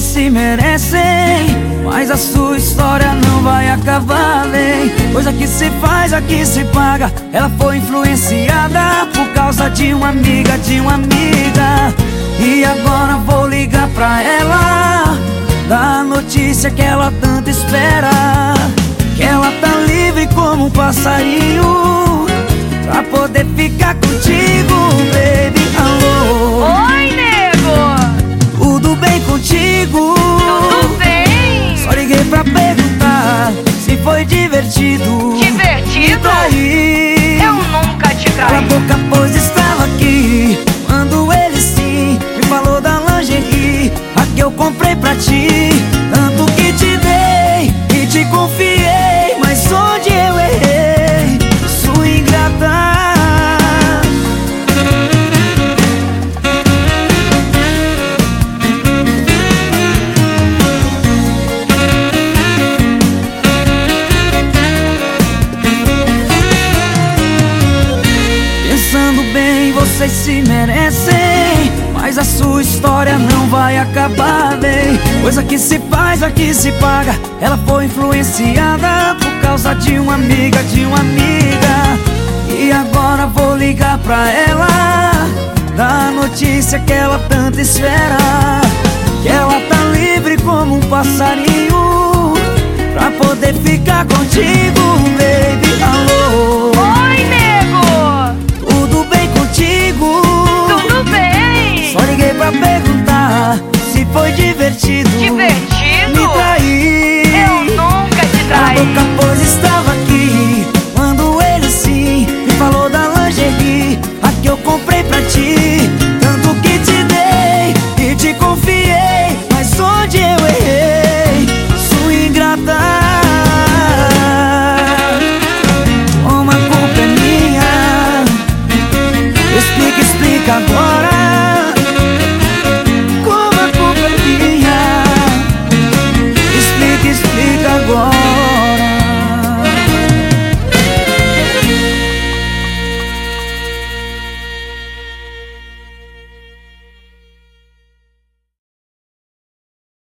se merecem Mas a sua história não vai acabar, bem Coisa que se faz, aqui se paga. Ela foi influenciada por causa de uma amiga, de uma amiga. E agora vou ligar pra ela Dar a notícia que ela tanto espera. Que ela tá livre como um passarinho Pra poder ficar pra perguntar se foi divertido Divertido? Trair Eu nunca te Cala a traí. boca, pois estava aqui Quando ele sim me falou da lingerie A que eu comprei pra ti vocês se merecem Mas a sua história não vai acabar bem Coisa que se faz, aqui se paga. Ela foi influenciada por causa de uma amiga, de uma amiga. E agora vou ligar pra ela Dar a notícia que ela tanto espera. Que ela tá livre como um passarinho Pra poder ficar contigo, baby, alô foi divertido. Divertido? Me trair. Eu nunca te Cala a traí. boca, pois estava aqui. Quando ele sim me falou da lingerie, a que eu comprei pra ti. Tanto que te dei e te confiei. Mas onde eu errei? Sua ingrata. Como a culpa é minha. Explica, explica agora